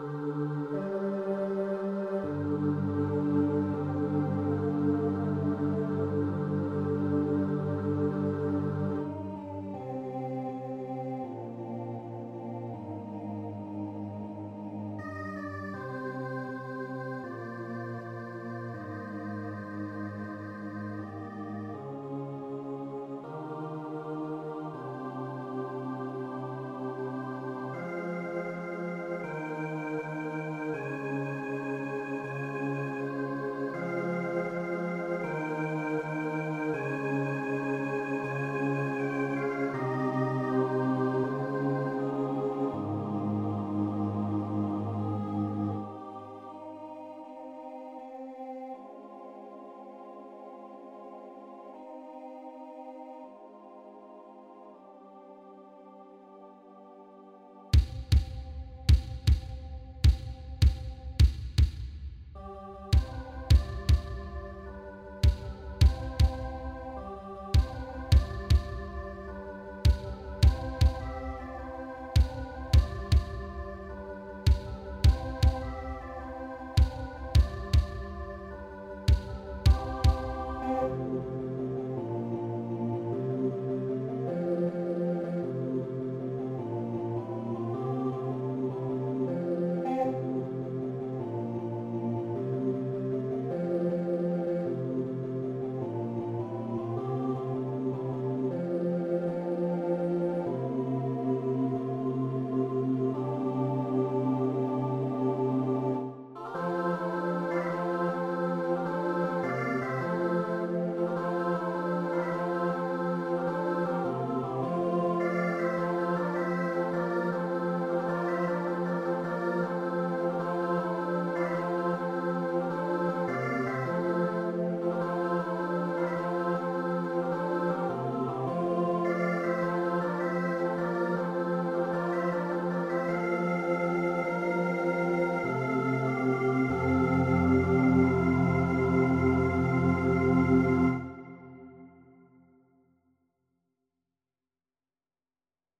Música